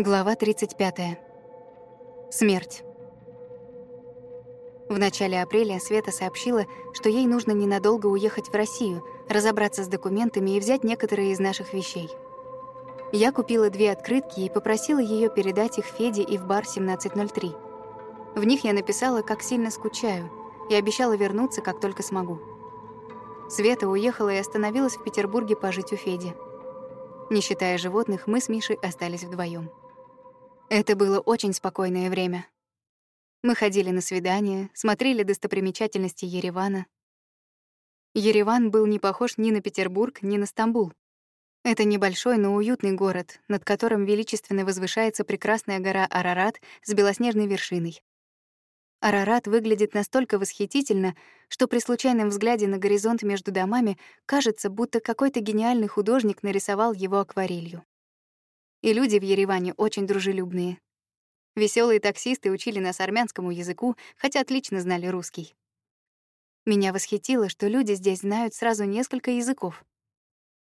Глава 35. Смерть. В начале апреля Света сообщила, что ей нужно ненадолго уехать в Россию, разобраться с документами и взять некоторые из наших вещей. Я купила две открытки и попросила ее передать их Феде и в бар 1703. В них я написала, как сильно скучаю, и обещала вернуться, как только смогу. Света уехала и остановилась в Петербурге пожить у Феди. Не считая животных, мы с Мишей остались вдвоем. Это было очень спокойное время. Мы ходили на свидания, смотрели достопримечательности Еревана. Ереван был не похож ни на Петербург, ни на Стамбул. Это небольшой, но уютный город, над которым величественно возвышается прекрасная гора Арарат с белоснежной вершиной. Арарат выглядит настолько восхитительно, что при случайном взгляде на горизонт между домами кажется, будто какой-то гениальный художник нарисовал его акварелью. И люди в Ереване очень дружелюбные. Веселые таксисты учили нас армянскому языку, хотя отлично знали русский. Меня восхитило, что люди здесь знают сразу несколько языков.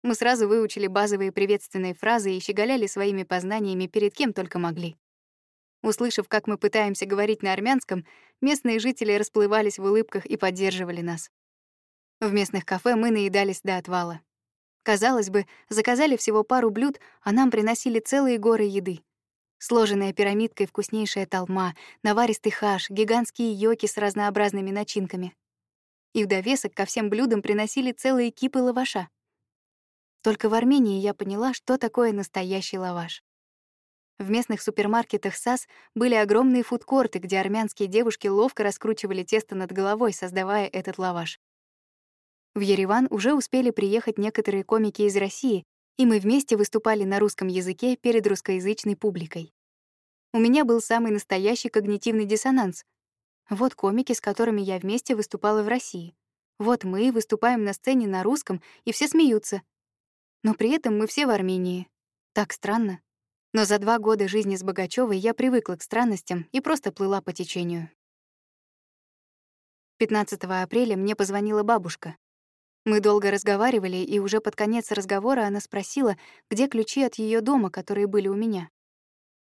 Мы сразу выучили базовые приветственные фразы и щеголяли своими познаниями перед кем только могли. Услышав, как мы пытаемся говорить на армянском, местные жители расплывались в улыбках и поддерживали нас. В местных кафе мы наедались до отвала. Казалось бы, заказали всего пару блюд, а нам приносили целые горы еды. Сложенная пирамидкой вкуснейшая толма, наваристый хаш, гигантские йоки с разнообразными начинками. И в довесок ко всем блюдам приносили целые кипы лаваша. Только в Армении я поняла, что такое настоящий лаваш. В местных супермаркетах САС были огромные фудкорты, где армянские девушки ловко раскручивали тесто над головой, создавая этот лаваш. В Ереван уже успели приехать некоторые комики из России, и мы вместе выступали на русском языке перед русскоязычной публикой. У меня был самый настоящий когнитивный диссонанс. Вот комики, с которыми я вместе выступала в России. Вот мы выступаем на сцене на русском, и все смеются. Но при этом мы все в Армении. Так странно. Но за два года жизни с Богачёвой я привыкла к странностям и просто плыла по течению. 15 апреля мне позвонила бабушка. Мы долго разговаривали, и уже под конец разговора она спросила, где ключи от ее дома, которые были у меня.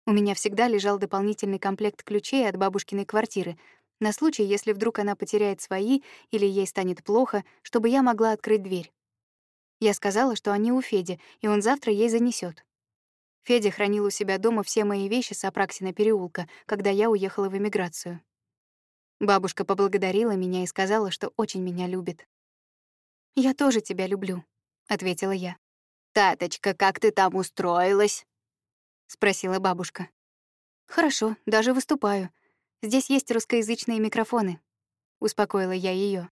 У меня всегда лежал дополнительный комплект ключей от бабушкиной квартиры, на случай, если вдруг она потеряет свои или ей станет плохо, чтобы я могла открыть дверь. Я сказала, что они у Феди, и он завтра ей занесет. Федя хранил у себя дома все мои вещи с Апраксина переулка, когда я уехала в эмиграцию. Бабушка поблагодарила меня и сказала, что очень меня любит. «Я тоже тебя люблю», — ответила я. «Таточка, как ты там устроилась?» — спросила бабушка. «Хорошо, даже выступаю. Здесь есть русскоязычные микрофоны», — успокоила я ее.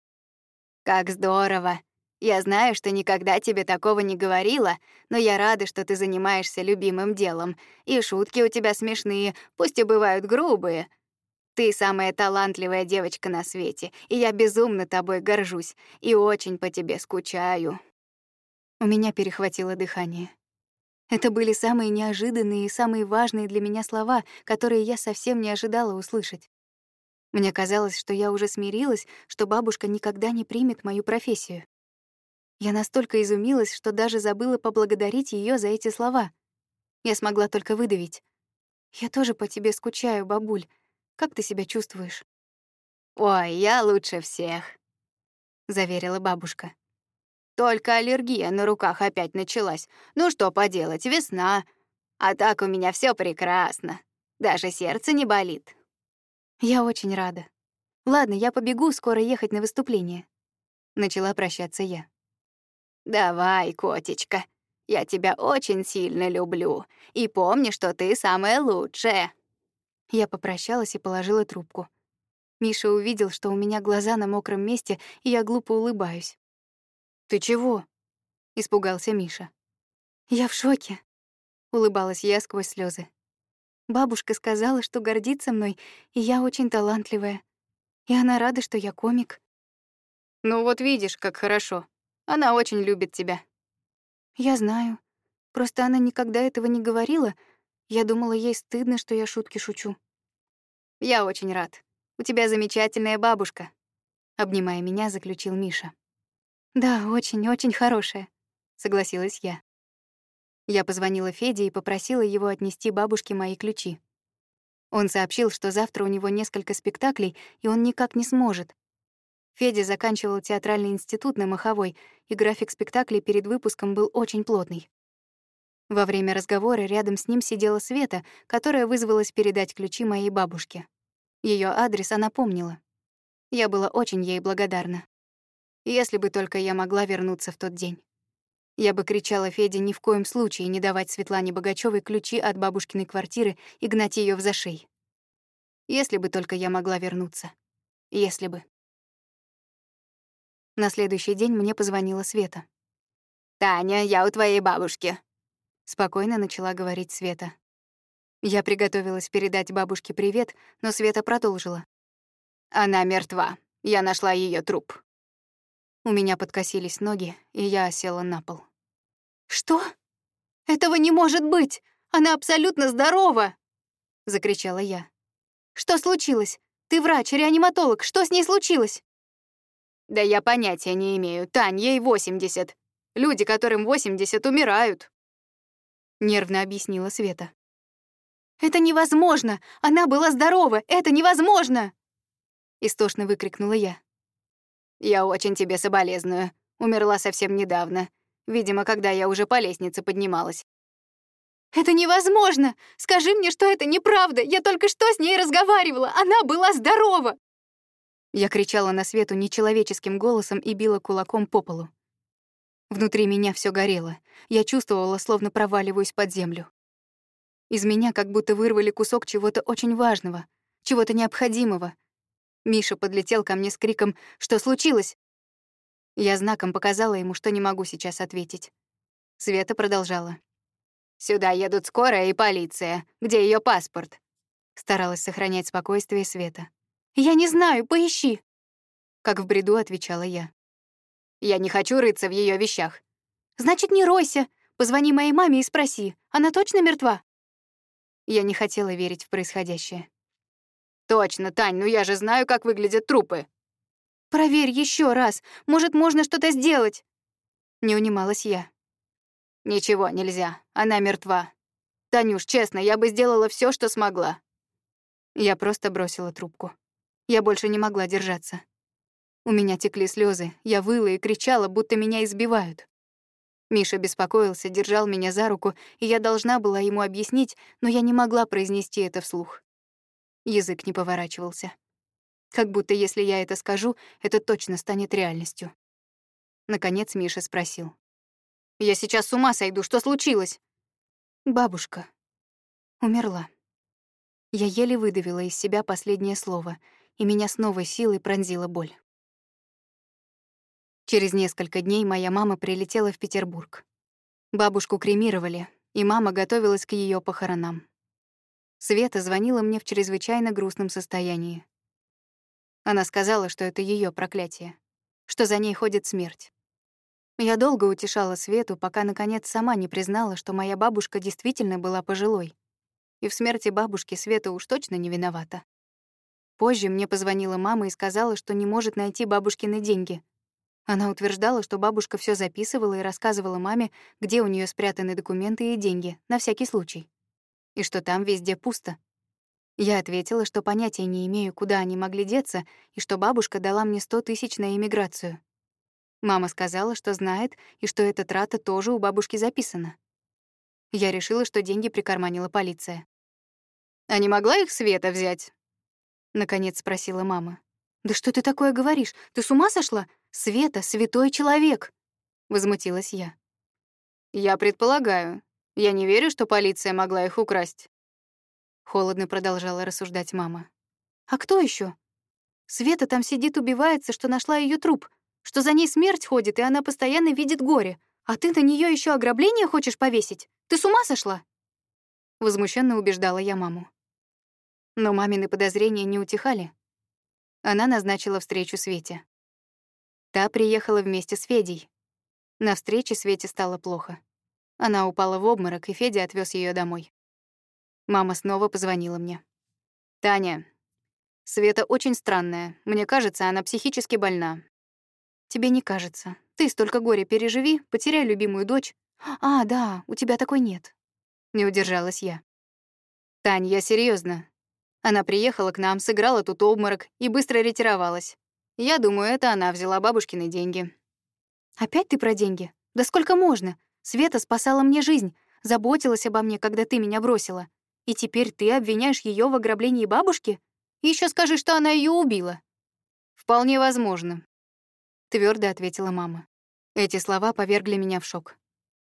«Как здорово! Я знаю, что никогда тебе такого не говорила, но я рада, что ты занимаешься любимым делом, и шутки у тебя смешные, пусть и бывают грубые, ты самая талантливая девочка на свете, и я безумно тобой горжусь и очень по тебе скучаю». У меня перехватило дыхание. Это были самые неожиданные и самые важные для меня слова, которые я совсем не ожидала услышать. Мне казалось, что я уже смирилась, что бабушка никогда не примет мою профессию. Я настолько изумилась, что даже забыла поблагодарить ее за эти слова. Я смогла только выдавить. «Я тоже по тебе скучаю, бабуль. Как ты себя чувствуешь?» «Ой, я лучше всех», — заверила бабушка. «Только аллергия на руках опять началась. Ну что поделать, весна. А так у меня все прекрасно. Даже сердце не болит». «Я очень рада. Ладно, я побегу скоро ехать на выступление». Начала прощаться я. «Давай, котечка, я тебя очень сильно люблю. И помни, что ты самая лучшая». Я попрощалась и положила трубку. Миша увидел, что у меня глаза на мокром месте, и я глупо улыбаюсь. «Ты чего?» — испугался Миша. «Я в шоке», — улыбалась я сквозь слезы. Бабушка сказала, что гордится мной, и я очень талантливая. И она рада, что я комик. «Ну вот видишь, как хорошо. Она очень любит тебя». «Я знаю. Просто она никогда этого не говорила, я думала, ей стыдно, что я шутки шучу. Я очень рад. У тебя замечательная бабушка, обнимая меня, заключил Миша. Да, очень-очень хорошая, согласилась я. Я позвонила Феде и попросила его отнести бабушке мои ключи. Он сообщил, что завтра у него несколько спектаклей, и он никак не сможет. Федя заканчивал театральный институт на Маховой, и график спектаклей перед выпуском был очень плотный. Во время разговора рядом с ним сидела Света, которая вызвалась передать ключи моей бабушке. Ее адрес она помнила. Я была очень ей благодарна. Если бы только я могла вернуться в тот день. Я бы кричала Феде ни в коем случае не давать Светлане Богачёвой ключи от бабушкиной квартиры и гнать ее в зашей. Если бы только я могла вернуться. Если бы. На следующий день мне позвонила Света. «Таня, я у твоей бабушки», — спокойно начала говорить Света. Я приготовилась передать бабушке привет, но Света продолжила. «Она мертва. Я нашла ее труп». У меня подкосились ноги, и я села на пол. «Что? Этого не может быть! Она абсолютно здорова!» — закричала я. «Что случилось? Ты врач, реаниматолог. Что с ней случилось?» «Да я понятия не имею. Тань, ей 80. Люди, которым 80, умирают», — нервно объяснила Света. «Это невозможно! Она была здорова! Это невозможно!» Истошно выкрикнула я. «Я очень тебе соболезную. Умерла совсем недавно. Видимо, когда я уже по лестнице поднималась». «Это невозможно! Скажи мне, что это неправда! Я только что с ней разговаривала! Она была здорова!» Я кричала на Свету нечеловеческим голосом и била кулаком по полу. Внутри меня все горело. Я чувствовала, словно проваливаюсь под землю. Из меня как будто вырвали кусок чего-то очень важного, чего-то необходимого, Миша подлетел ко мне с криком «Что случилось?». Я знаком показала ему, что не могу сейчас ответить. Света продолжала. «Сюда едут скорая и полиция. Где ее паспорт?» Старалась сохранять спокойствие Света. «Я не знаю, поищи!» Как в бреду отвечала я. «Я не хочу рыться в ее вещах». «Значит, не ройся. Позвони моей маме и спроси, она точно мертва?» Я не хотела верить в происходящее. Точно, Тань, ну я же знаю, как выглядят трупы. Проверь еще раз. Может, можно что-то сделать? Не унималась я. Ничего нельзя. Она мертва. Танюш, честно, я бы сделала все, что смогла. Я просто бросила трубку. Я больше не могла держаться. У меня текли слезы, я выла и кричала, будто меня избивают. Миша беспокоился, держал меня за руку, и я должна была ему объяснить, но я не могла произнести это вслух. Язык не поворачивался. Как будто если я это скажу, это точно станет реальностью. Наконец Миша спросил. «Я сейчас с ума сойду. Что случилось?» «Бабушка. Умерла». Я еле выдавила из себя последнее слово, и меня с новой силой пронзила боль. Через несколько дней моя мама прилетела в Петербург. Бабушку кремировали, и мама готовилась к ее похоронам. Света звонила мне в чрезвычайно грустном состоянии. Она сказала, что это ее проклятие, что за ней ходит смерть. Я долго утешала Свету, пока, наконец, сама не признала, что моя бабушка действительно была пожилой. И в смерти бабушки Света уж точно не виновата. Позже мне позвонила мама и сказала, что не может найти бабушкины деньги. Она утверждала, что бабушка все записывала и рассказывала маме, где у нее спрятаны документы и деньги, на всякий случай и что там везде пусто. Я ответила, что понятия не имею, куда они могли деться, и что бабушка дала мне сто тысяч на эмиграцию. Мама сказала, что знает, и что эта трата тоже у бабушки записана. Я решила, что деньги прикарманила полиция. «А не могла их Света взять?» Наконец спросила мама. «Да что ты такое говоришь? Ты с ума сошла? Света — святой человек!» Возмутилась я. «Я предполагаю. Я не верю, что полиция могла их украсть. Холодно продолжала рассуждать мама. А кто еще? Света там сидит, убивается, что нашла ее труп, что за ней смерть ходит, и она постоянно видит горе. А ты на нее еще ограбление хочешь повесить? Ты с ума сошла? Возмущенно убеждала я маму. Но мамины подозрения не утихали. Она назначила встречу Свете. Та приехала вместе с Федей. На встрече Свете стало плохо. Она упала в обморок, и Федя отвез ее домой. Мама снова позвонила мне. «Таня, Света очень странная. Мне кажется, она психически больна». «Тебе не кажется. Ты столько горя переживи, потеряй любимую дочь, А, да, у тебя такой нет. Не удержалась я. Тань, я серьезно. Она приехала к нам, сыграла тут обморок и быстро ретировалась. Я думаю, это она взяла бабушкины деньги. Опять ты про деньги? Да сколько можно? Света спасала мне жизнь, заботилась обо мне, когда ты меня бросила. И теперь ты обвиняешь ее в ограблении бабушки? Еще скажи, что она ее убила. Вполне возможно, твердо ответила мама. Эти слова повергли меня в шок.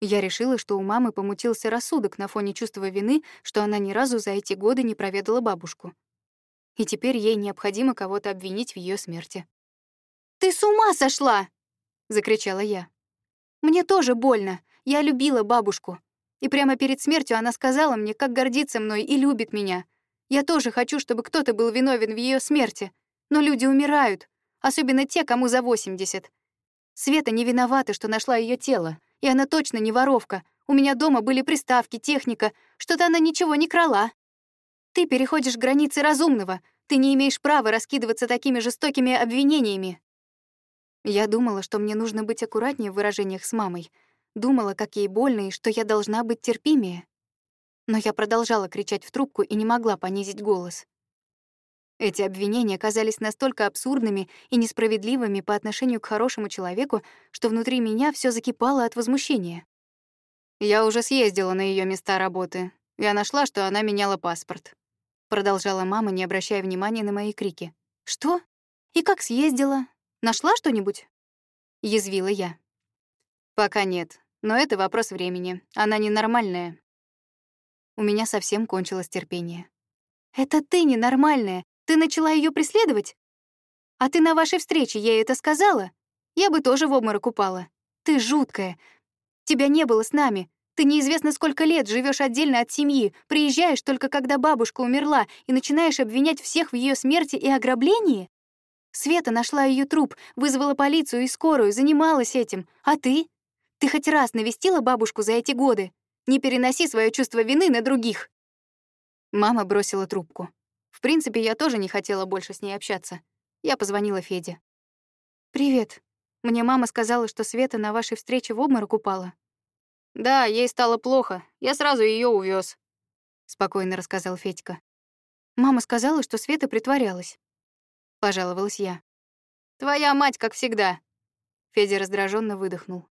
Я решила, что у мамы помутился рассудок на фоне чувства вины, что она ни разу за эти годы не проведала бабушку. И теперь ей необходимо кого-то обвинить в ее смерти. «Ты с ума сошла!» — закричала я. «Мне тоже больно. Я любила бабушку. И прямо перед смертью она сказала мне, как гордится мной и любит меня. Я тоже хочу, чтобы кто-то был виновен в ее смерти. Но люди умирают, особенно те, кому за 80. Света не виновата, что нашла ее тело. И она точно не воровка. У меня дома были приставки, техника. Что-то она ничего не крала. Ты переходишь границы разумного. Ты не имеешь права раскидываться такими жестокими обвинениями. Я думала, что мне нужно быть аккуратнее в выражениях с мамой. Думала, как ей больно и что я должна быть терпимее. Но я продолжала кричать в трубку и не могла понизить голос. Эти обвинения казались настолько абсурдными и несправедливыми по отношению к хорошему человеку, что внутри меня все закипало от возмущения. «Я уже съездила на ее места работы. Я нашла, что она меняла паспорт», — продолжала мама, не обращая внимания на мои крики. «Что? И как съездила? Нашла что-нибудь?» — язвила я. «Пока нет, но это вопрос времени. Она ненормальная». У меня совсем кончилось терпение. «Это ты ненормальная. Ты начала ее преследовать? А ты на вашей встрече ей это сказала? Я бы тоже в обморок упала. Ты жуткая. Тебя не было с нами. Ты неизвестно сколько лет живешь отдельно от семьи, приезжаешь только когда бабушка умерла и начинаешь обвинять всех в ее смерти и ограблении? Света нашла ее труп, вызвала полицию и скорую, занималась этим. А ты? Ты хоть раз навестила бабушку за эти годы? Не переноси свое чувство вины на других. Мама бросила трубку. В принципе, я тоже не хотела больше с ней общаться. Я позвонила Феде. «Привет. Мне мама сказала, что Света на вашей встрече в обморок упала». «Да, ей стало плохо. Я сразу ее увез, спокойно рассказал Федька. «Мама сказала, что Света притворялась». Пожаловалась я. «Твоя мать, как всегда». Федя раздраженно выдохнул.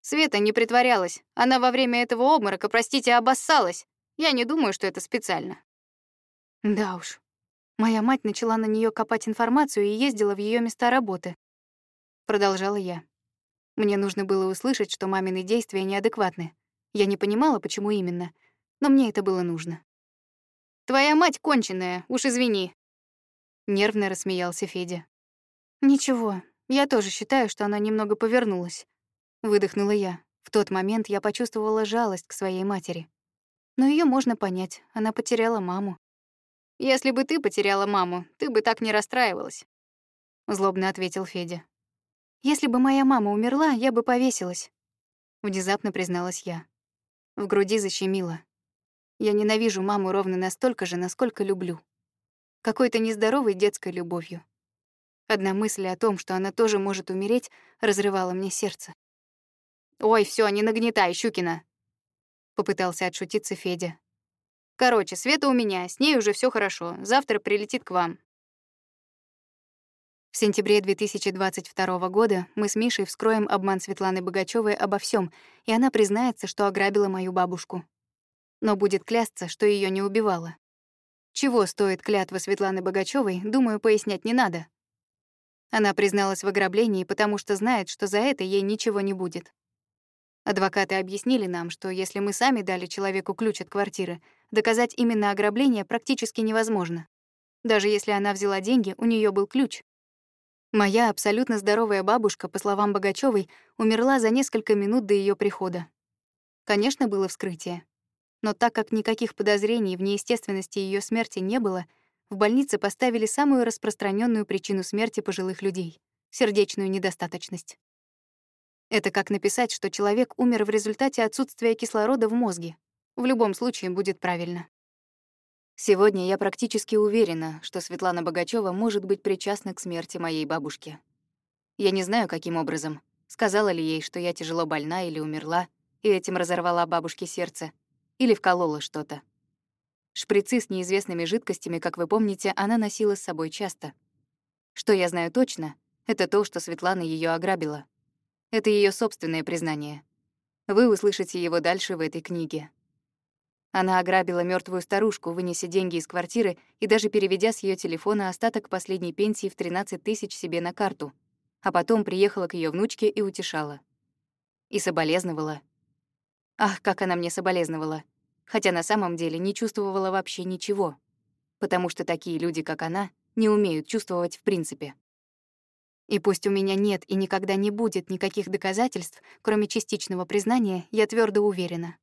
Света не притворялась. Она во время этого обморока, простите, обоссалась. Я не думаю, что это специально. Да уж. Моя мать начала на нее копать информацию и ездила в ее места работы. Продолжала я. Мне нужно было услышать, что мамины действия неадекватны. Я не понимала, почему именно, но мне это было нужно. «Твоя мать конченая, уж извини», — нервно рассмеялся Федя. «Ничего, я тоже считаю, что она немного повернулась», — выдохнула я. В тот момент я почувствовала жалость к своей матери. Но ее можно понять, она потеряла маму. Если бы ты потеряла маму, ты бы так не расстраивалась. Злобно ответил Федя. Если бы моя мама умерла, я бы повесилась. Внезапно призналась я. В груди защемило. Я ненавижу маму ровно настолько же, насколько люблю. Какой-то нездоровой детской любовью. Одна мысль о том, что она тоже может умереть, разрывала мне сердце. «Ой, все, не нагнетай, Щукина!» Попытался отшутиться Федя. Короче, Света у меня, с ней уже все хорошо. Завтра прилетит к вам. В сентябре 2022 года мы с Мишей вскроем обман Светланы Богачевой обо всем, и она признается, что ограбила мою бабушку. Но будет клясться, что ее не убивала. Чего стоит клятва Светланы Богачевой, думаю, пояснять не надо. Она призналась в ограблении, потому что знает, что за это ей ничего не будет. Адвокаты объяснили нам, что если мы сами дали человеку ключ от квартиры, доказать именно ограбление практически невозможно. Даже если она взяла деньги, у нее был ключ. Моя абсолютно здоровая бабушка, по словам Богачевой, умерла за несколько минут до ее прихода. Конечно, было вскрытие. Но так как никаких подозрений в неестественности ее смерти не было, в больнице поставили самую распространенную причину смерти пожилых людей — сердечную недостаточность. Это как написать, что человек умер в результате отсутствия кислорода в мозге. В любом случае будет правильно. Сегодня я практически уверена, что Светлана Богачева может быть причастна к смерти моей бабушки. Я не знаю, каким образом. Сказала ли ей, что я тяжело больна или умерла. и этим разорвала бабушке сердце. Или вколола что-то. Шприцы с неизвестными жидкостями, как вы помните, она носила с собой часто. Что я знаю точно, это то, что Светлана ее ограбила. Это ее собственное признание. Вы услышите его дальше в этой книге. Она ограбила мертвую старушку, вынеся деньги из квартиры и даже переведя с ее телефона остаток последней пенсии в 13 тысяч себе на карту, а потом приехала к ее внучке и утешала. И соболезновала. Ах, как она мне соболезновала. Хотя на самом деле не чувствовала вообще ничего. Потому что такие люди, как она, не умеют чувствовать в принципе. И пусть у меня нет и никогда не будет никаких доказательств, кроме частичного признания, я твердо уверена.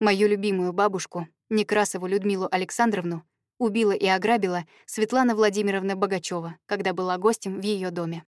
Мою любимую бабушку, Некрасову Людмилу Александровну, убила и ограбила Светлана Владимировна Богачева, когда была гостем в ее доме.